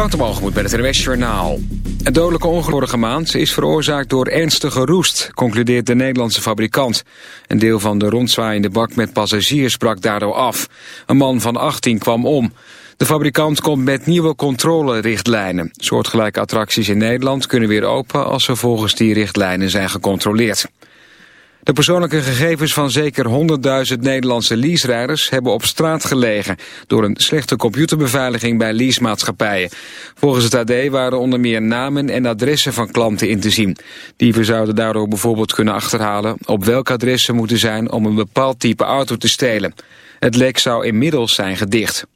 Waterbalgemoed bij het RWS Journaal. Het dodelijke ongeluk vorige maand is veroorzaakt door ernstige roest, concludeert de Nederlandse fabrikant. Een deel van de rondzwaaiende bak met passagiers brak daardoor af. Een man van 18 kwam om. De fabrikant komt met nieuwe controlerichtlijnen. Soortgelijke attracties in Nederland kunnen weer open als ze volgens die richtlijnen zijn gecontroleerd. De persoonlijke gegevens van zeker 100.000 Nederlandse leaserijders hebben op straat gelegen door een slechte computerbeveiliging bij leasemaatschappijen. Volgens het AD waren onder meer namen en adressen van klanten in te zien. Dieven zouden daardoor bijvoorbeeld kunnen achterhalen op welk adres ze moeten zijn om een bepaald type auto te stelen. Het lek zou inmiddels zijn gedicht.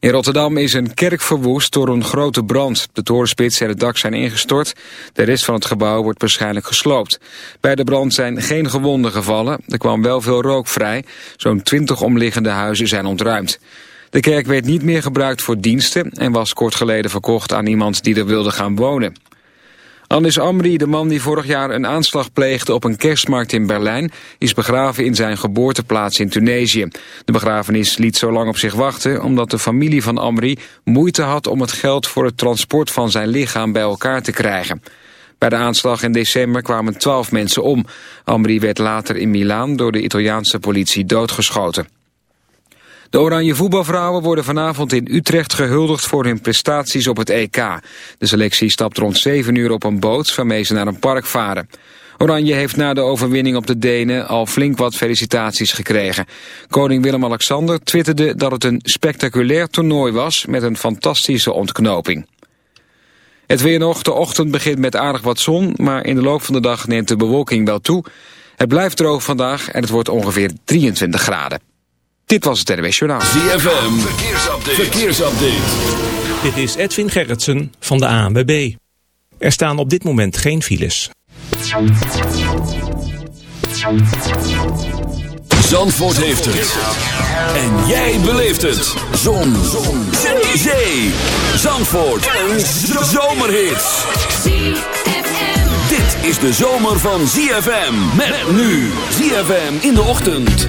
In Rotterdam is een kerk verwoest door een grote brand. De torenspits en het dak zijn ingestort. De rest van het gebouw wordt waarschijnlijk gesloopt. Bij de brand zijn geen gewonden gevallen. Er kwam wel veel rook vrij. Zo'n twintig omliggende huizen zijn ontruimd. De kerk werd niet meer gebruikt voor diensten... en was kort geleden verkocht aan iemand die er wilde gaan wonen. Anis Amri, de man die vorig jaar een aanslag pleegde op een kerstmarkt in Berlijn, is begraven in zijn geboorteplaats in Tunesië. De begrafenis liet zo lang op zich wachten omdat de familie van Amri moeite had om het geld voor het transport van zijn lichaam bij elkaar te krijgen. Bij de aanslag in december kwamen twaalf mensen om. Amri werd later in Milaan door de Italiaanse politie doodgeschoten. De Oranje voetbalvrouwen worden vanavond in Utrecht gehuldigd voor hun prestaties op het EK. De selectie stapt rond 7 uur op een boot waarmee ze naar een park varen. Oranje heeft na de overwinning op de Denen al flink wat felicitaties gekregen. Koning Willem-Alexander twitterde dat het een spectaculair toernooi was met een fantastische ontknoping. Het weer nog, de ochtend begint met aardig wat zon, maar in de loop van de dag neemt de bewolking wel toe. Het blijft droog vandaag en het wordt ongeveer 23 graden. Dit was het NWS Journaal. ZFM, verkeersupdate. verkeersupdate. Dit is Edwin Gerritsen van de ANWB. Er staan op dit moment geen files. Zandvoort heeft het. En jij beleeft het. Zon. Zon. Zee. Zee. Zandvoort. Een zomerhit. Dit is de zomer van ZFM. Met nu. ZFM in de ochtend.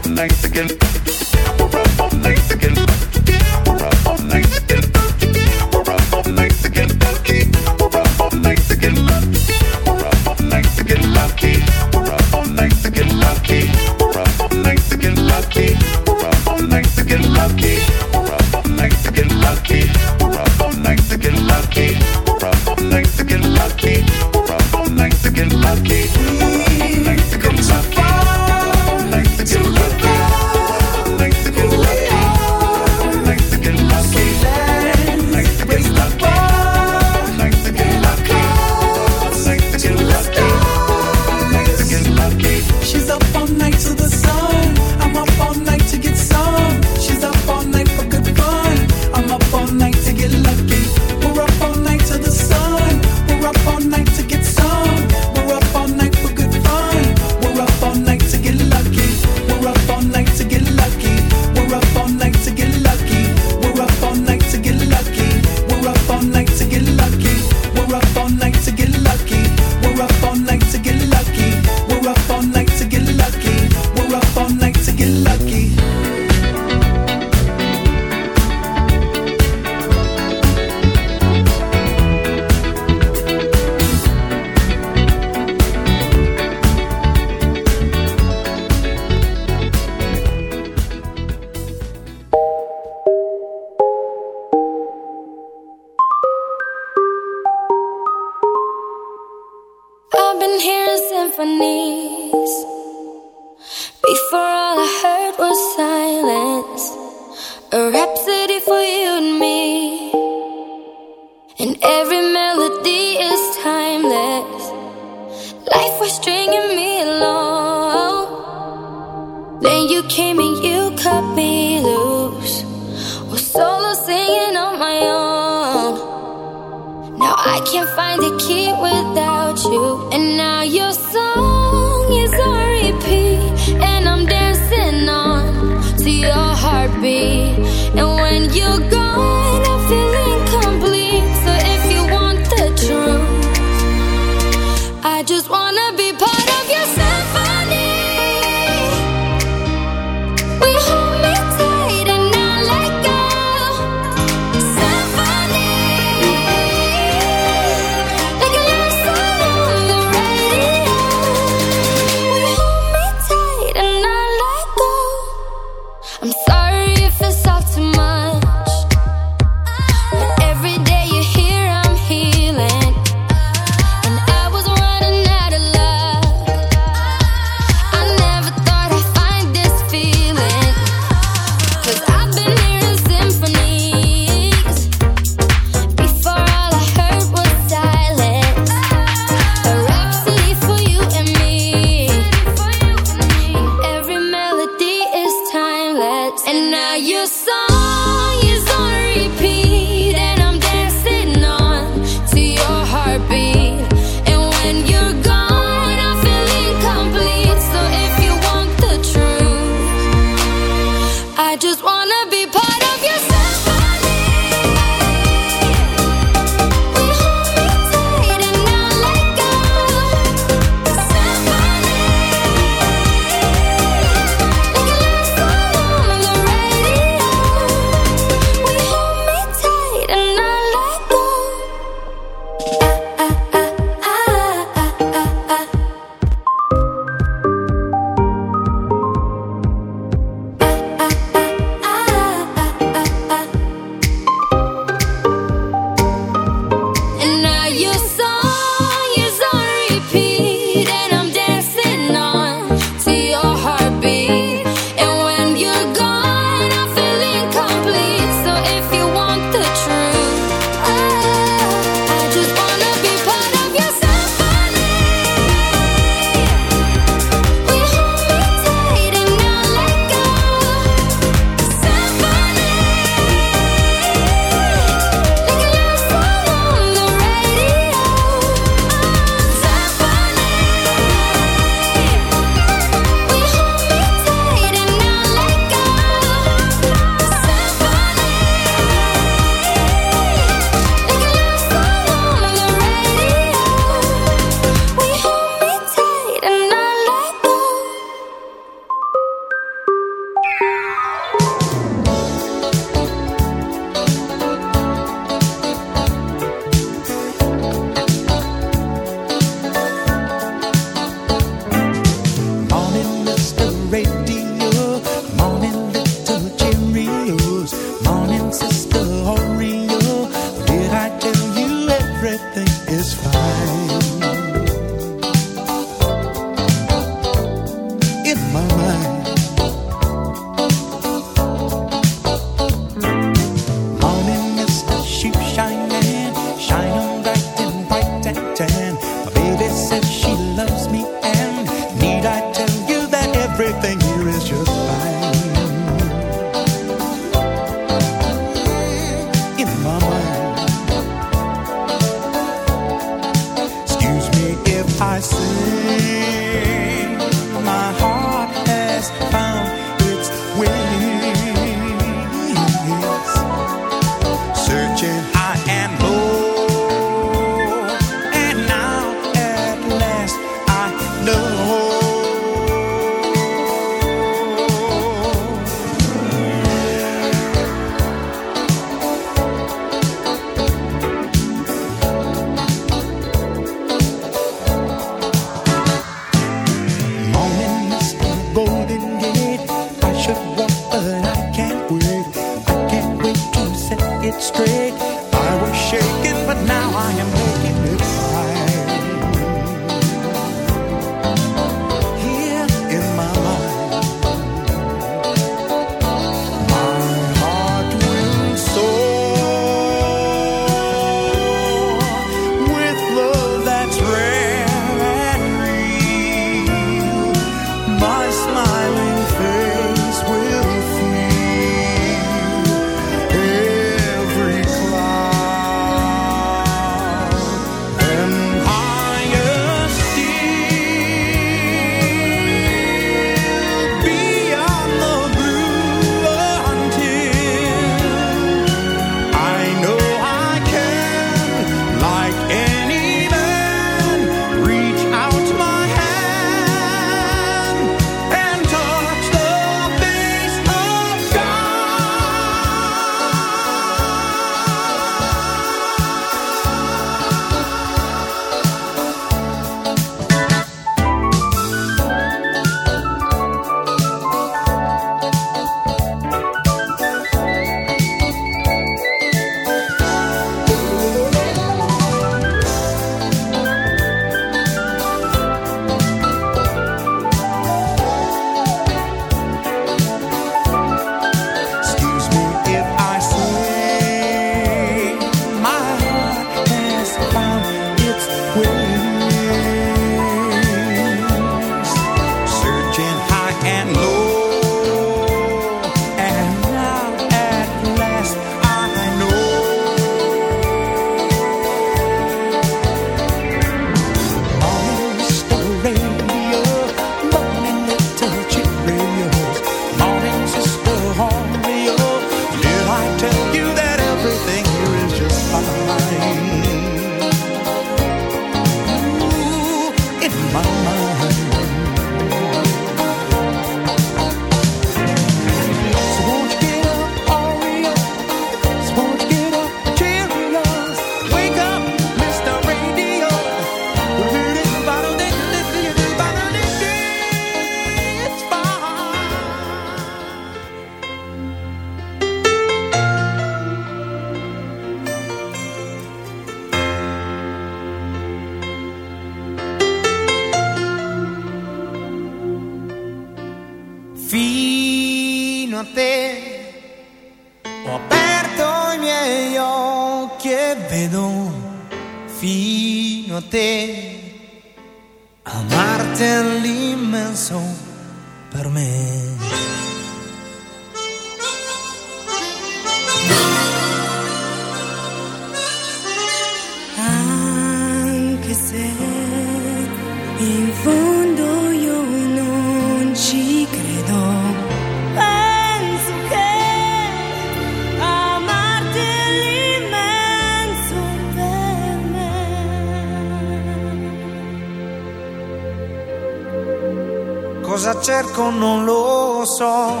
cerco non lo so,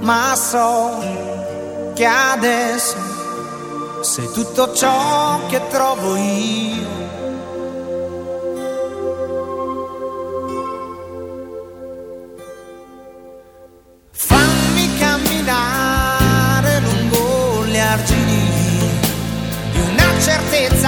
ma so che adesso sei tutto ciò che trovo io. Fammi camminare lungo le di una certezza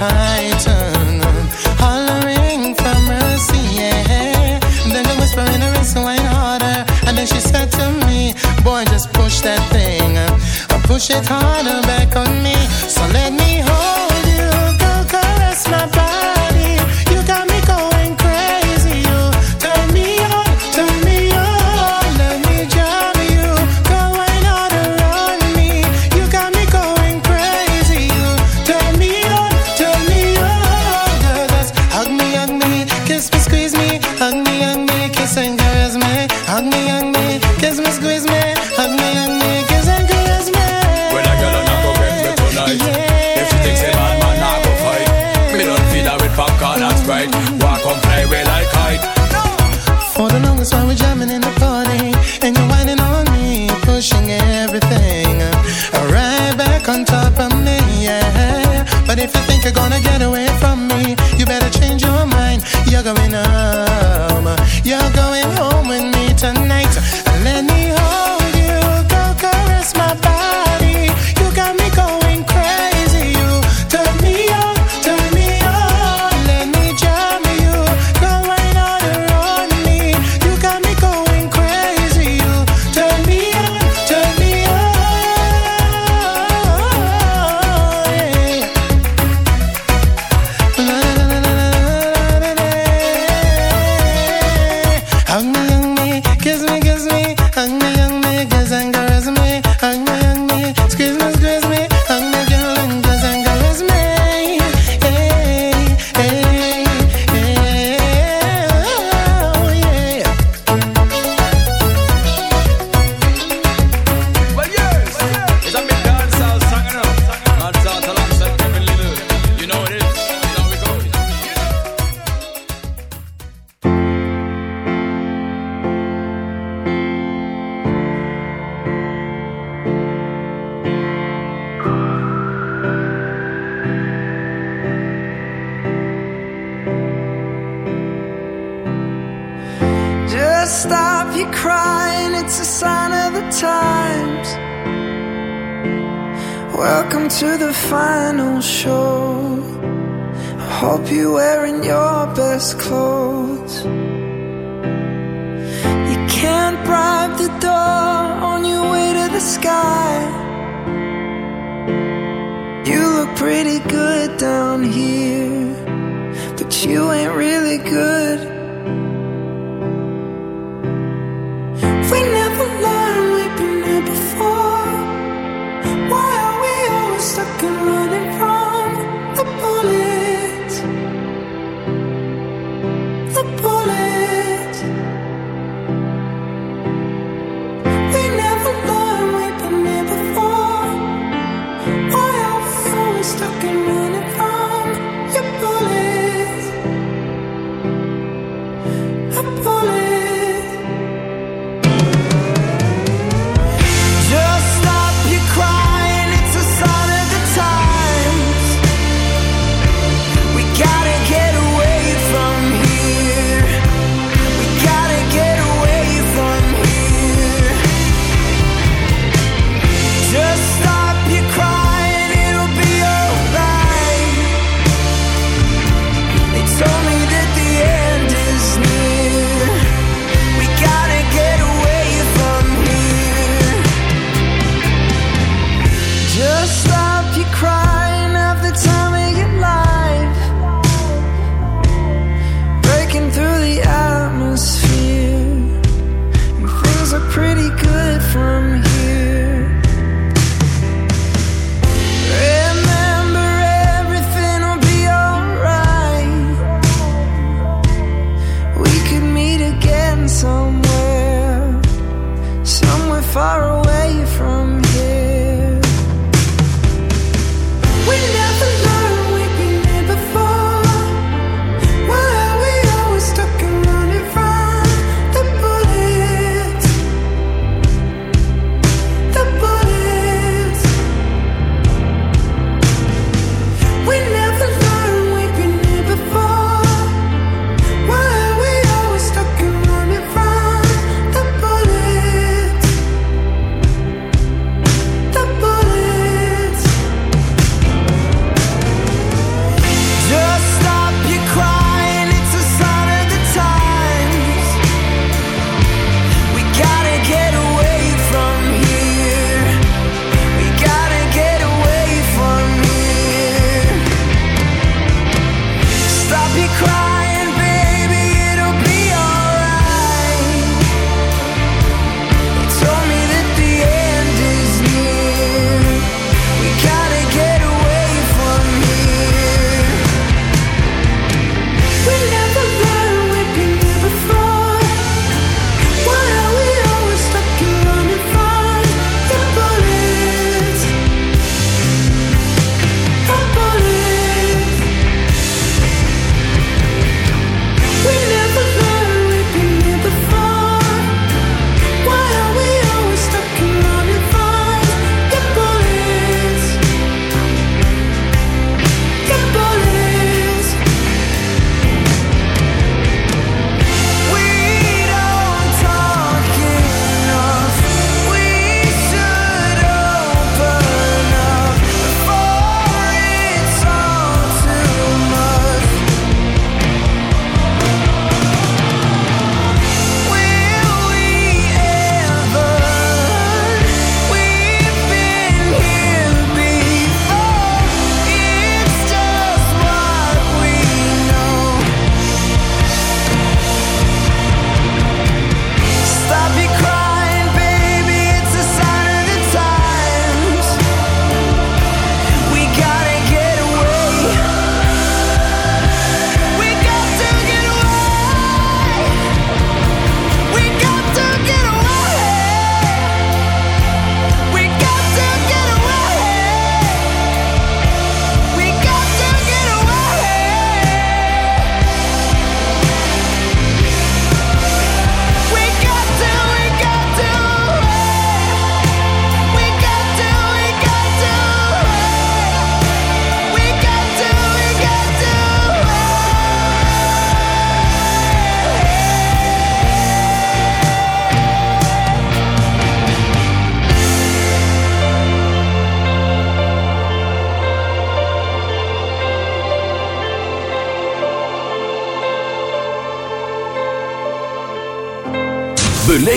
I turn on, hollering for mercy, yeah. Then the whisper in her ear, so I harder. And then she said to me, Boy, just push that thing, push it harder back on me. So let me. coming up.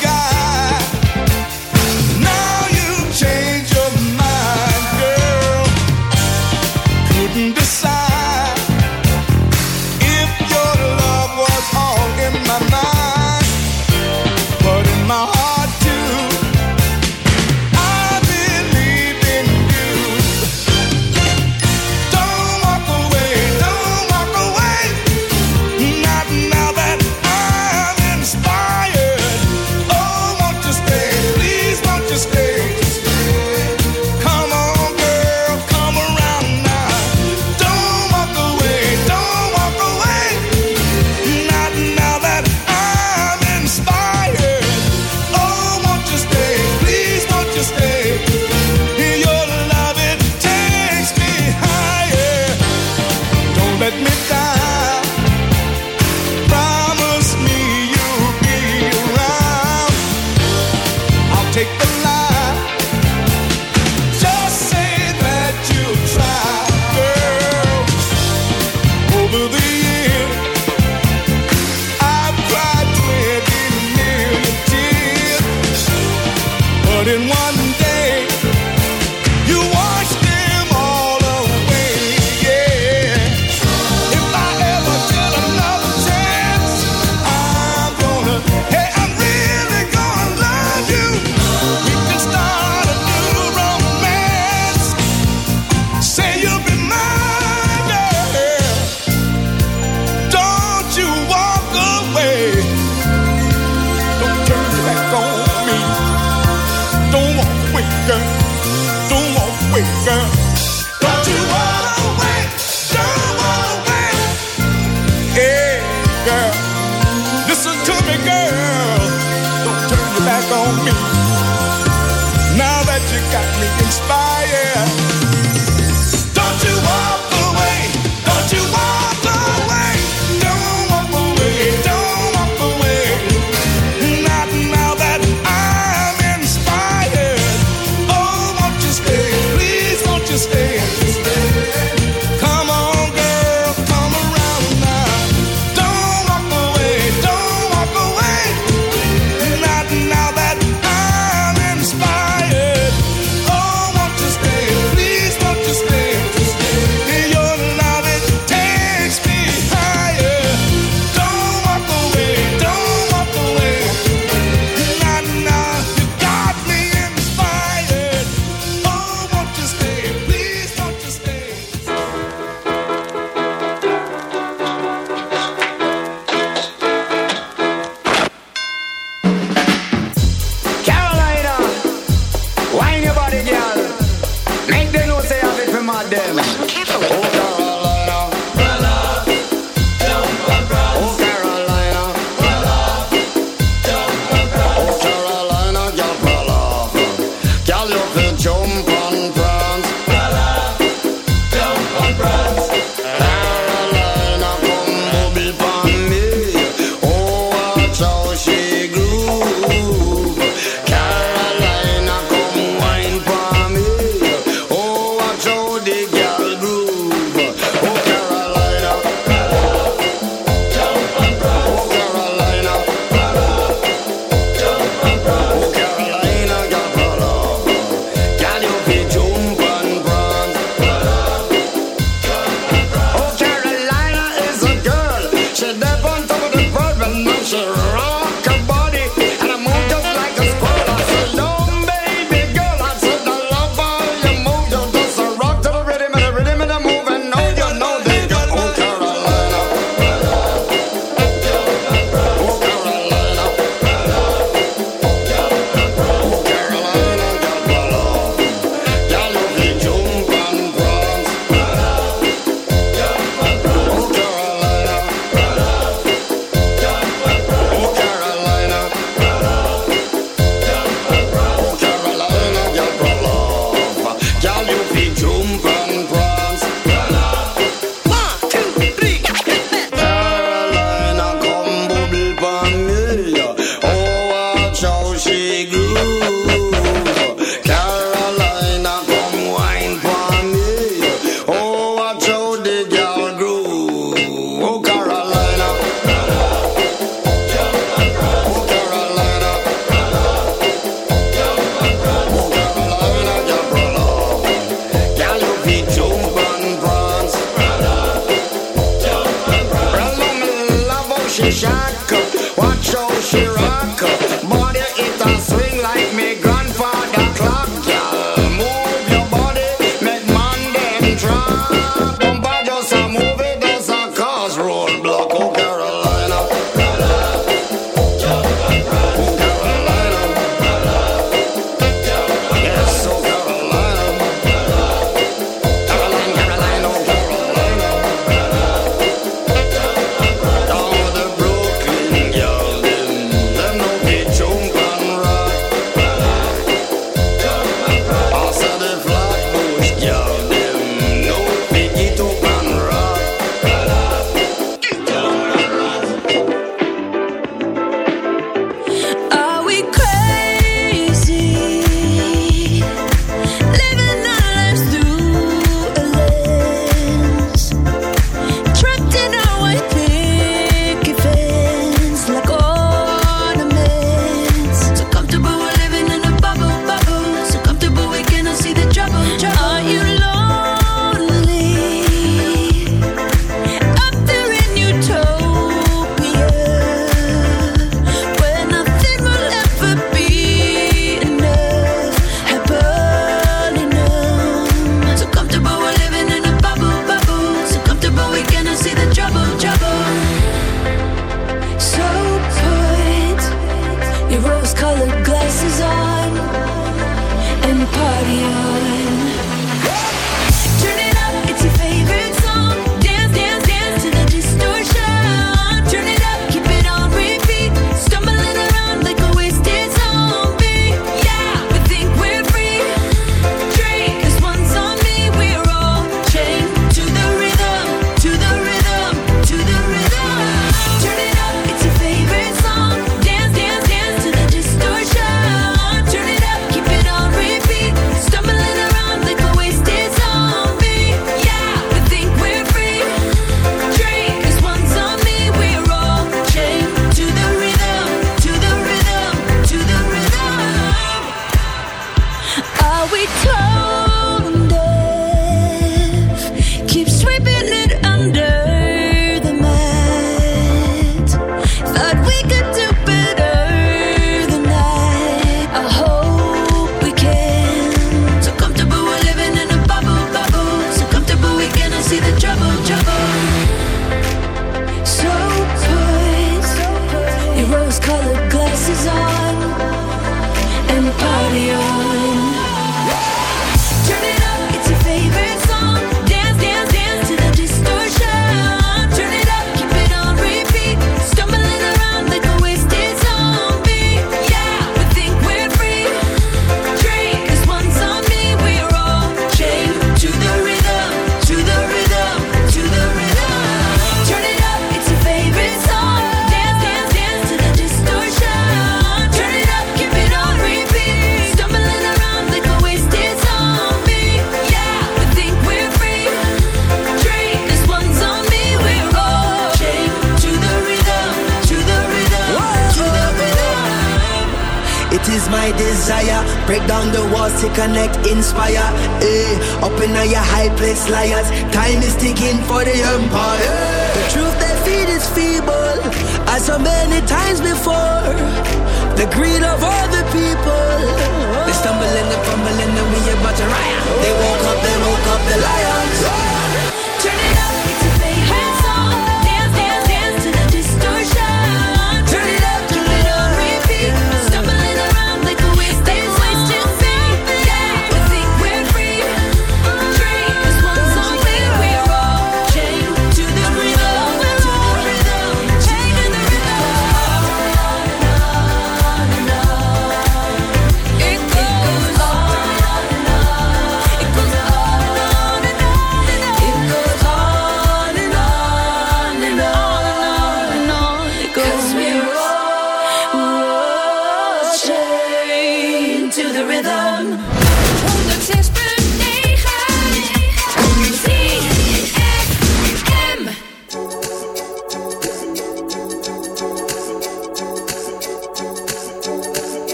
Oh,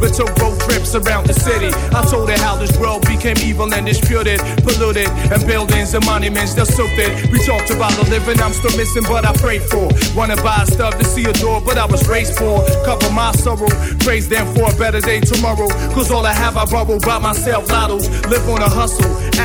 We took road trips around the city. I told her how this world became evil and disputed, polluted, and buildings and monuments that soaked. We talked about the living I'm still missing, but I prayed for. Wanna buy stuff to see a door, but I was raised for. Cover my sorrow, praise them for a better day tomorrow. Cause all I have, I borrow by myself. Lottos, live on a hustle.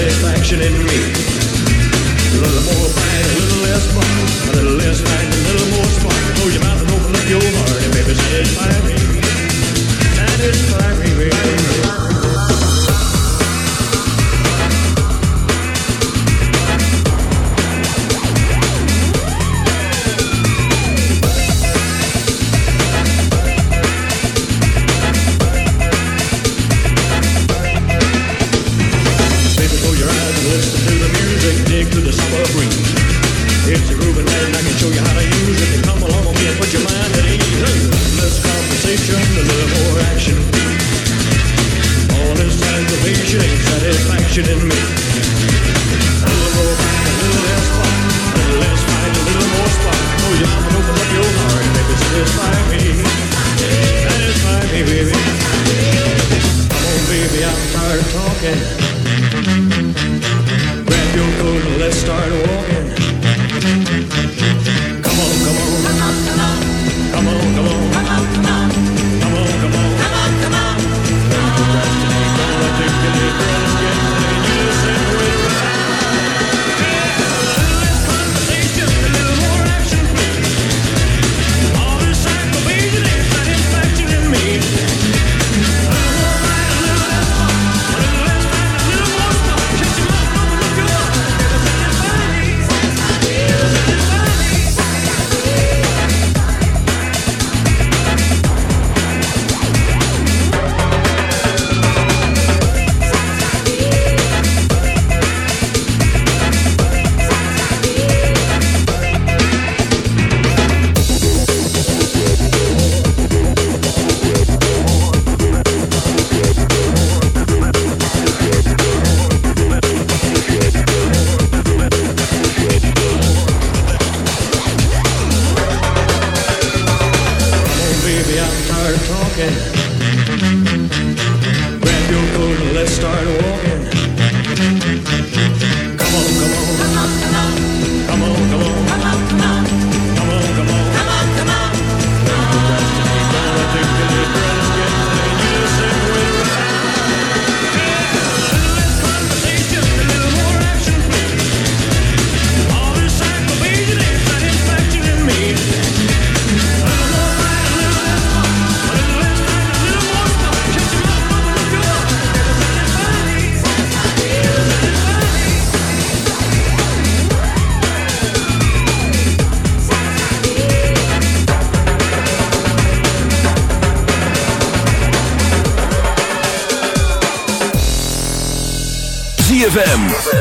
satisfaction in me. A little more pride, a little less pride, a little less pride, a little more spark. Close oh, your mouth and open up your heart, and baby, satisfy me. Satisfy me, baby.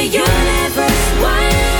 the universe. Why?